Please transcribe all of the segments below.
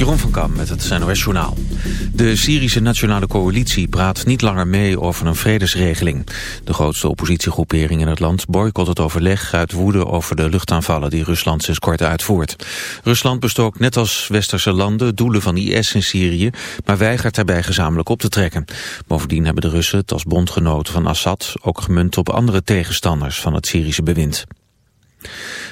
Jeroen van Kam met het NOS Journaal. De Syrische Nationale Coalitie praat niet langer mee over een vredesregeling. De grootste oppositiegroepering in het land boycott het overleg uit woede over de luchtaanvallen die Rusland sinds kort uitvoert. Rusland bestookt net als westerse landen doelen van IS in Syrië, maar weigert daarbij gezamenlijk op te trekken. Bovendien hebben de Russen het als bondgenoten van Assad ook gemunt op andere tegenstanders van het Syrische bewind.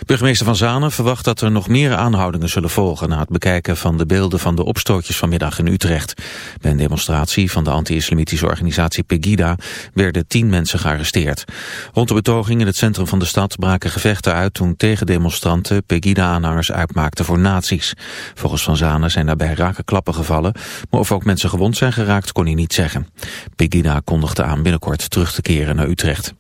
Burgemeester Van Zanen verwacht dat er nog meer aanhoudingen zullen volgen... na het bekijken van de beelden van de opstootjes vanmiddag in Utrecht. Bij een demonstratie van de anti-islamitische organisatie Pegida... werden tien mensen gearresteerd. Rond de betoging in het centrum van de stad braken gevechten uit... toen tegendemonstranten Pegida-aanhangers uitmaakten voor nazi's. Volgens Van Zanen zijn daarbij rake klappen gevallen... maar of ook mensen gewond zijn geraakt kon hij niet zeggen. Pegida kondigde aan binnenkort terug te keren naar Utrecht.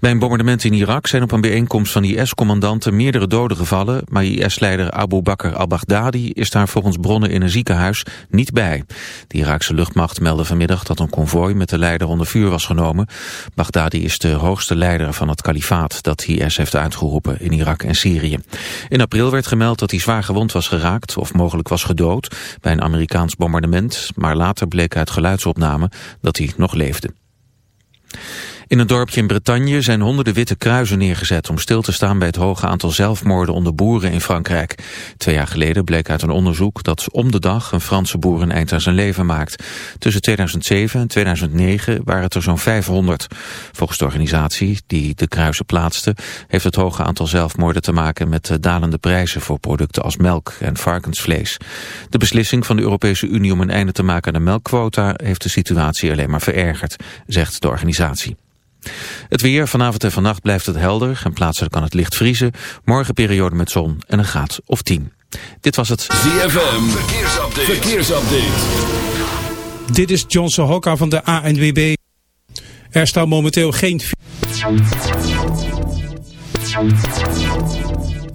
Bij een bombardement in Irak zijn op een bijeenkomst van IS-commandanten meerdere doden gevallen, maar IS-leider Abu Bakr al-Baghdadi is daar volgens bronnen in een ziekenhuis niet bij. De Iraakse luchtmacht meldde vanmiddag dat een konvooi met de leider onder vuur was genomen. Baghdadi is de hoogste leider van het kalifaat dat IS heeft uitgeroepen in Irak en Syrië. In april werd gemeld dat hij zwaar gewond was geraakt of mogelijk was gedood bij een Amerikaans bombardement, maar later bleek uit geluidsopname dat hij nog leefde. In een dorpje in Bretagne zijn honderden witte kruisen neergezet om stil te staan bij het hoge aantal zelfmoorden onder boeren in Frankrijk. Twee jaar geleden bleek uit een onderzoek dat om de dag een Franse boer een eind aan zijn leven maakt. Tussen 2007 en 2009 waren het er zo'n 500. Volgens de organisatie die de kruisen plaatste heeft het hoge aantal zelfmoorden te maken met dalende prijzen voor producten als melk en varkensvlees. De beslissing van de Europese Unie om een einde te maken aan de melkquota heeft de situatie alleen maar verergerd, zegt de organisatie. Het weer, vanavond en vannacht blijft het helder en plaatselijk kan het licht vriezen. Morgen periode met zon en een graad of 10. Dit was het ZFM, verkeersupdate. verkeersupdate. Dit is Johnson Hokka van de ANWB. Er staat momenteel geen...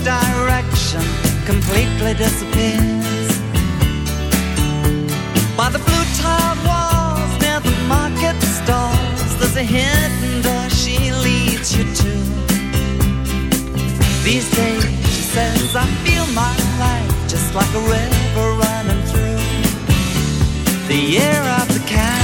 direction completely disappears. By the blue tile walls near the market stalls, there's a hidden door she leads you to. These days, she says, I feel my life just like a river running through the air of the cat.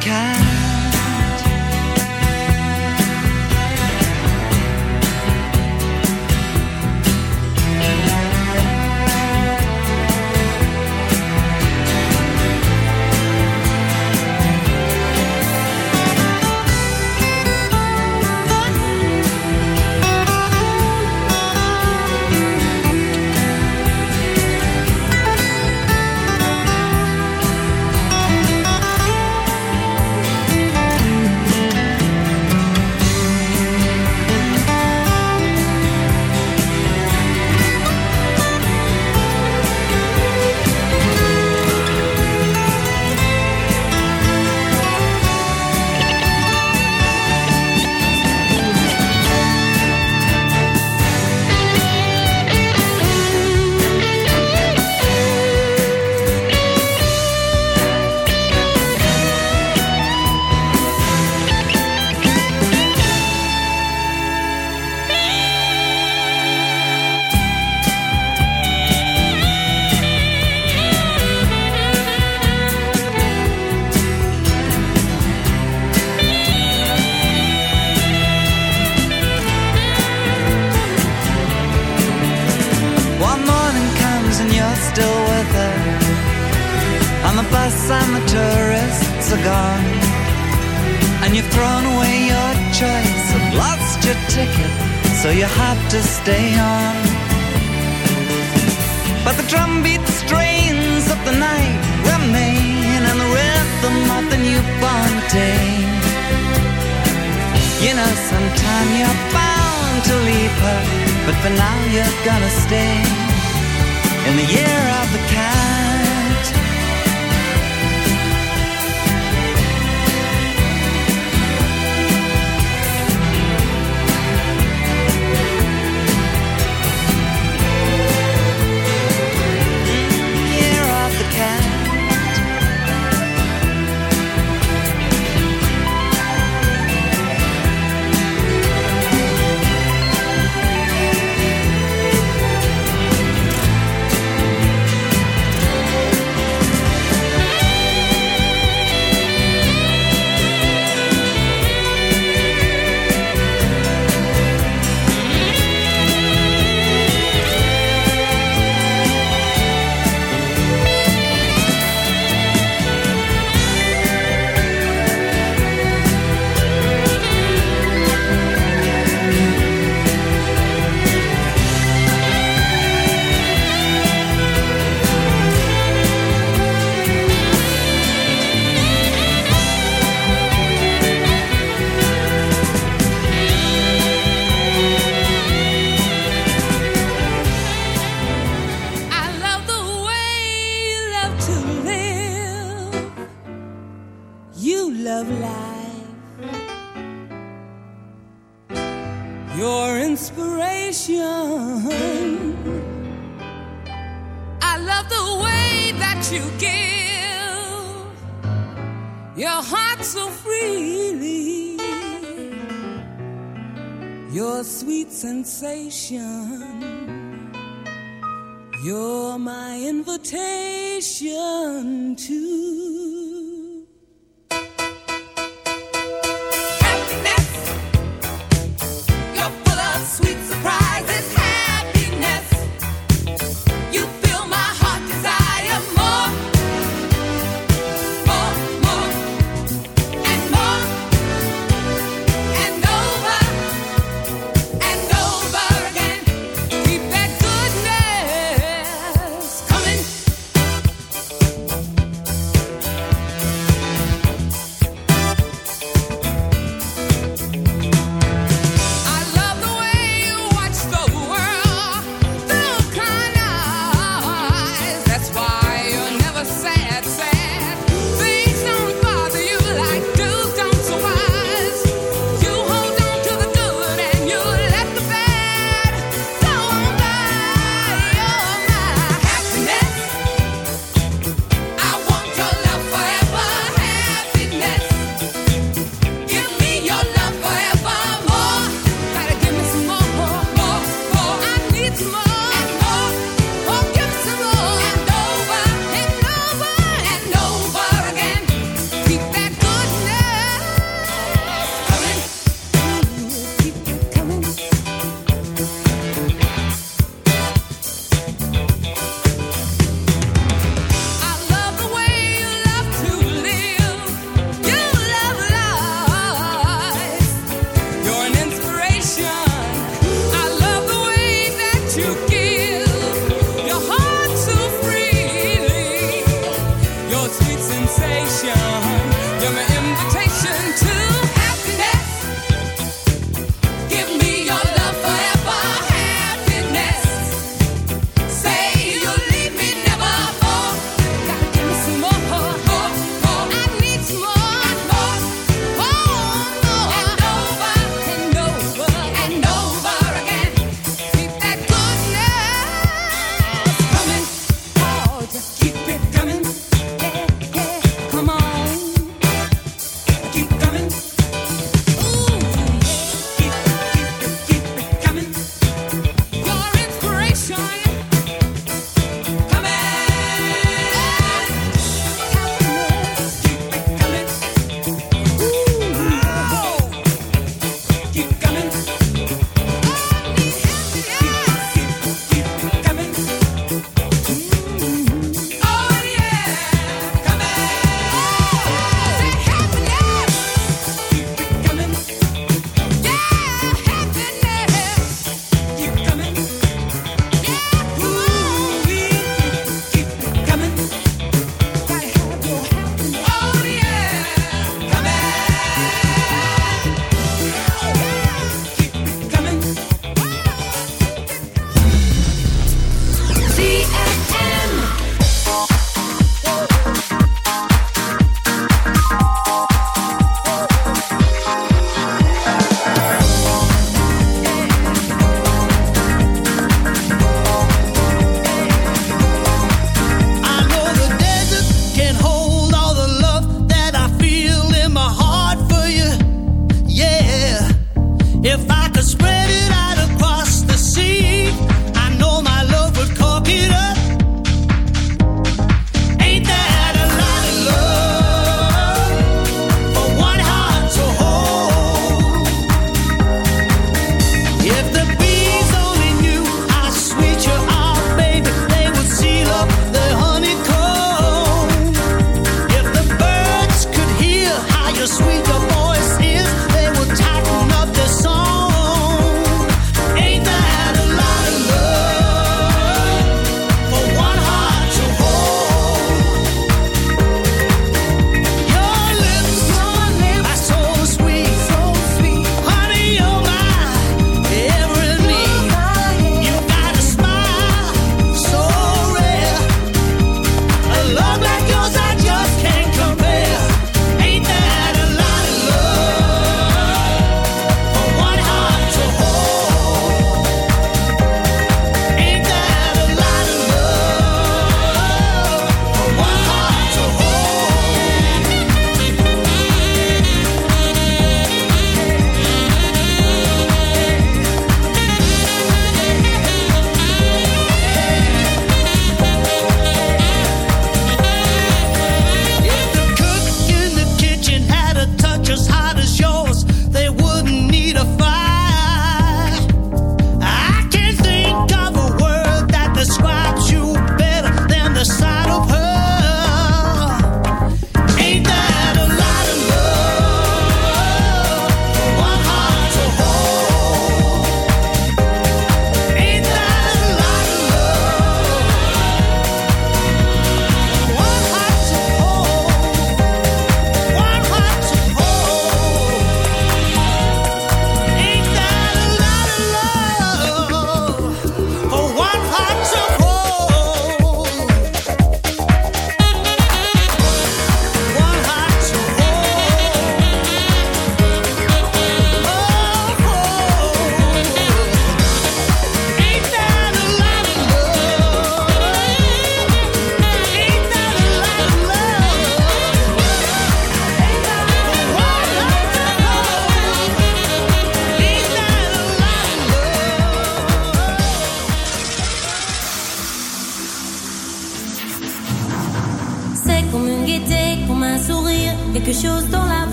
kind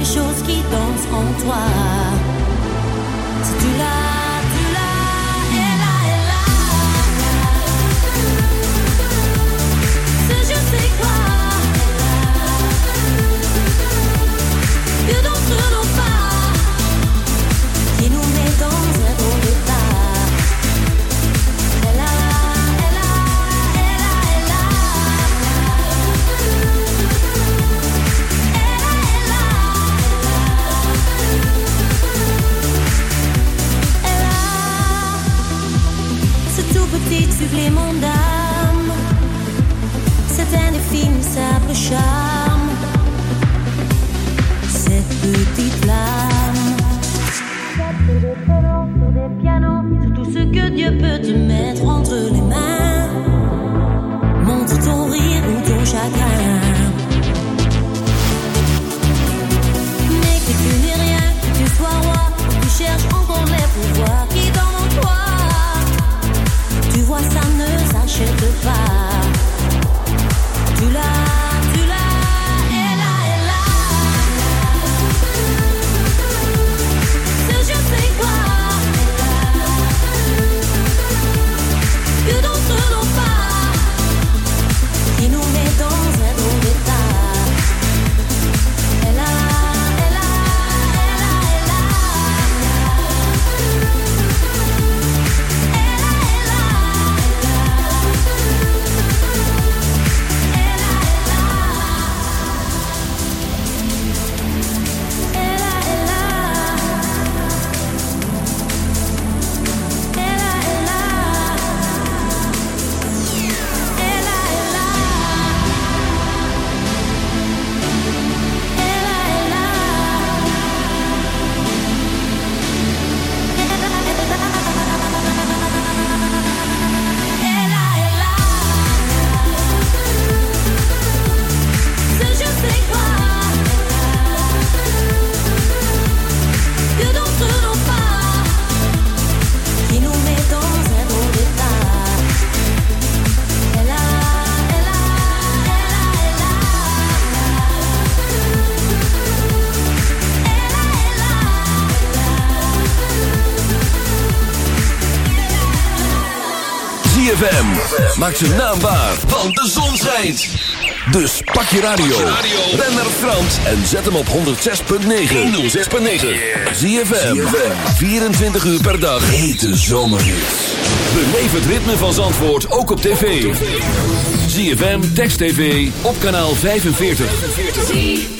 quelque chose qui danse en toi. Si tu l'as, Maak zijn naam waar, want de zon schijnt. Dus pak je radio, ren naar Frans en zet hem op 106.9. 106.9. Zie 24 uur per dag. Hete zomerhit. Beleef het ritme van Zandvoort ook op tv. Zie Text TV, op kanaal 45.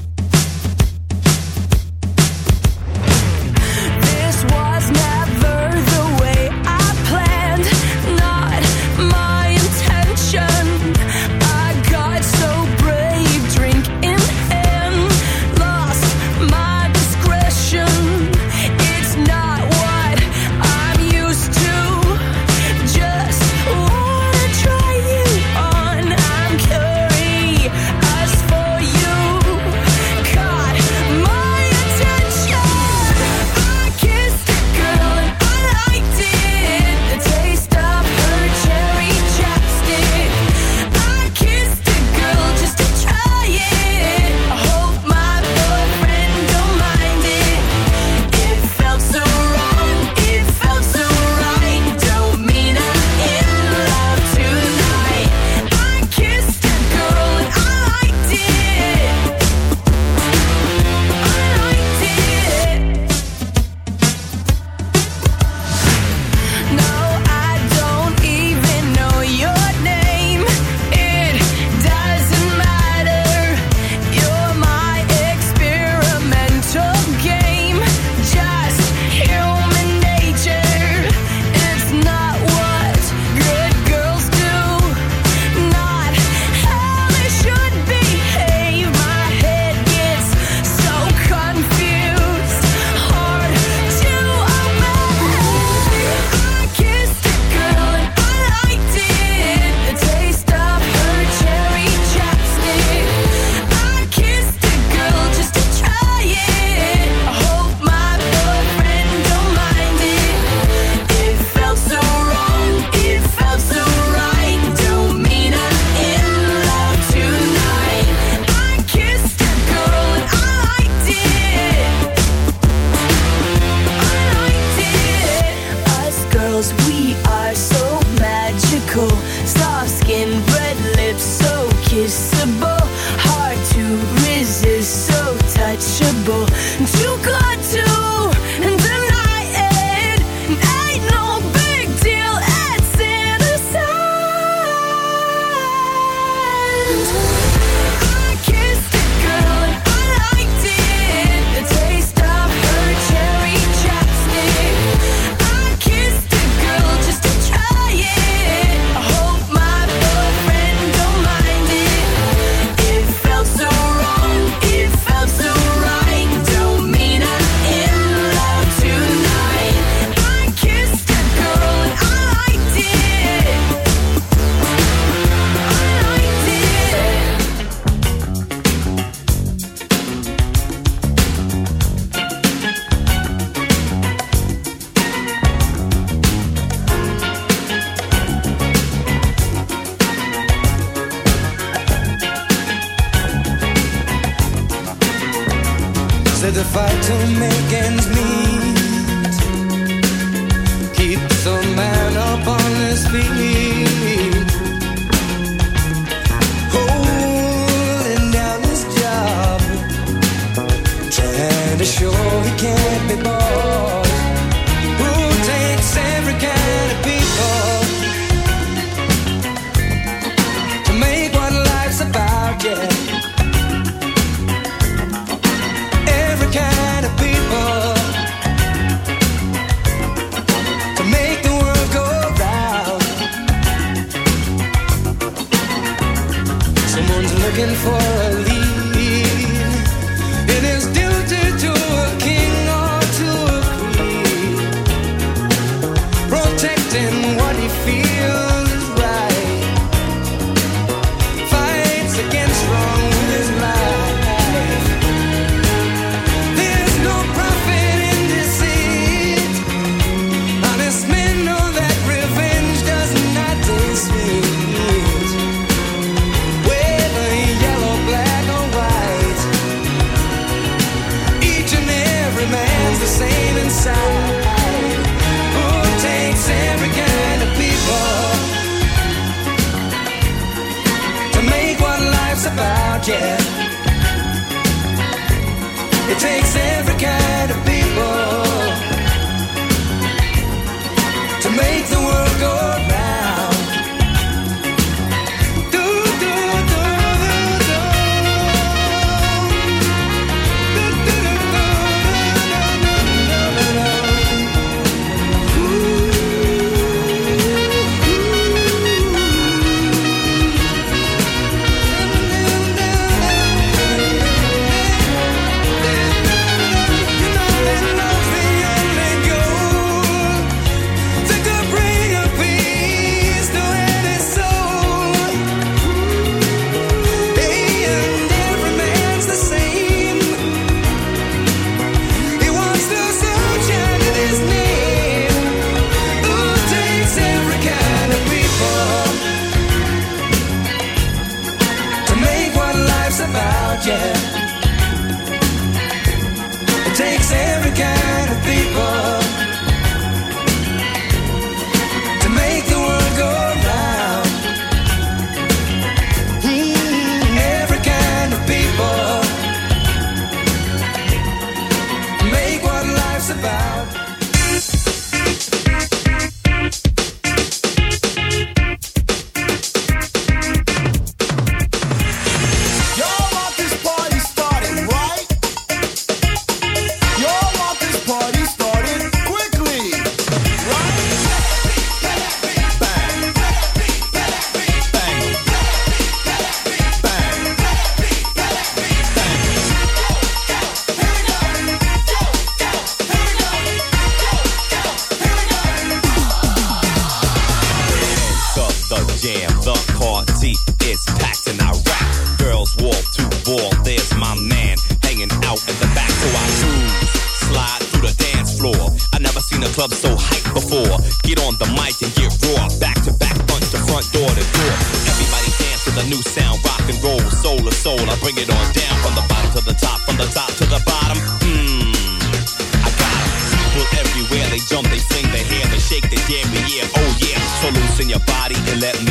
let me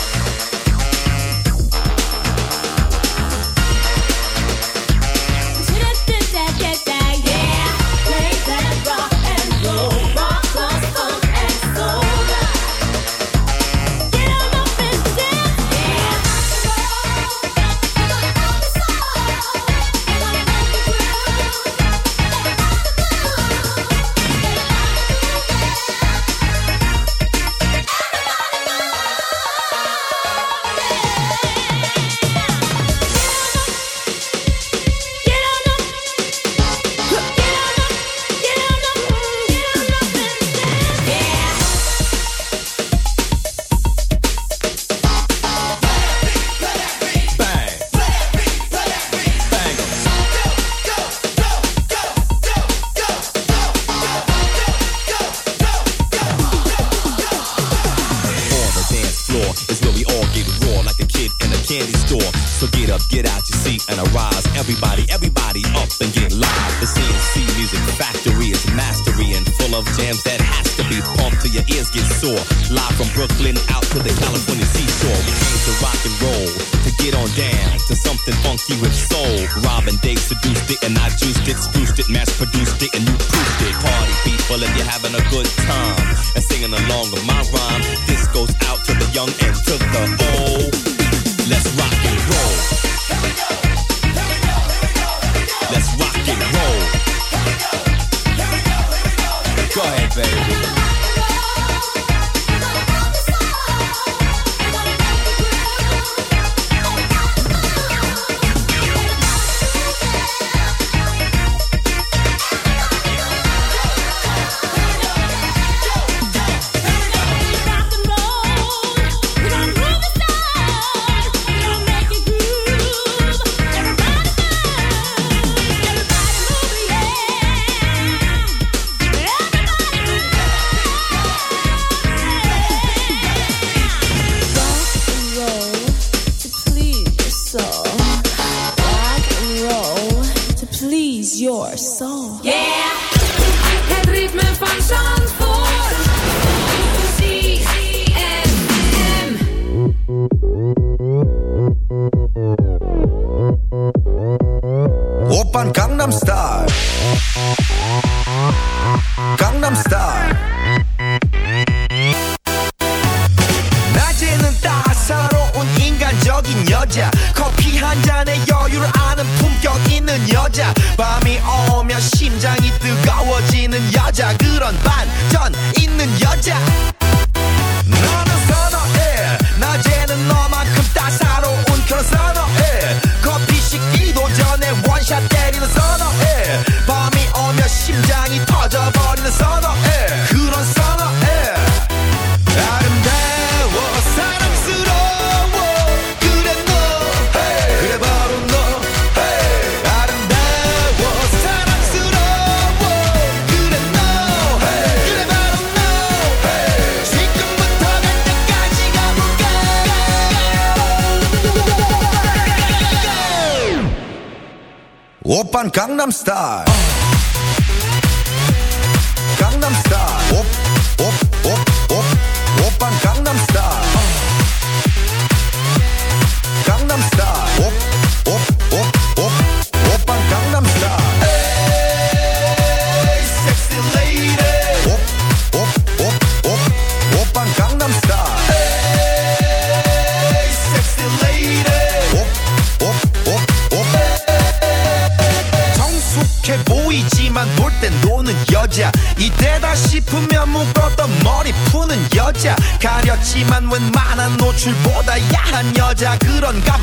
자 그런 감.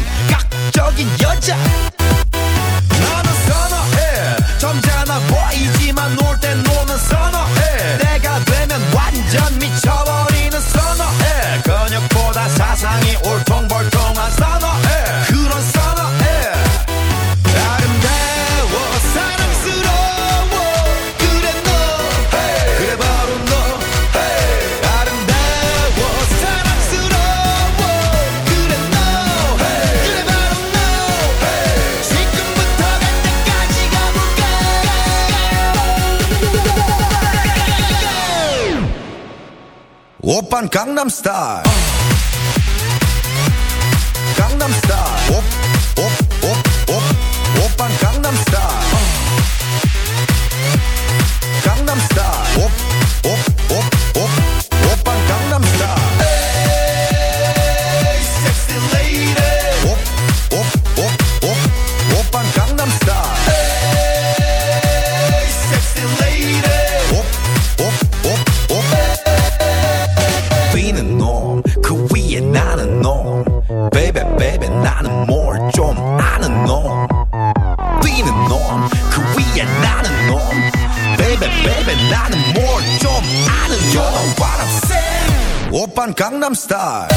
나는 뭘좀 아는 You're the one I'm saying. op, op, 스타일.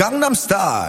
Gangnam Style.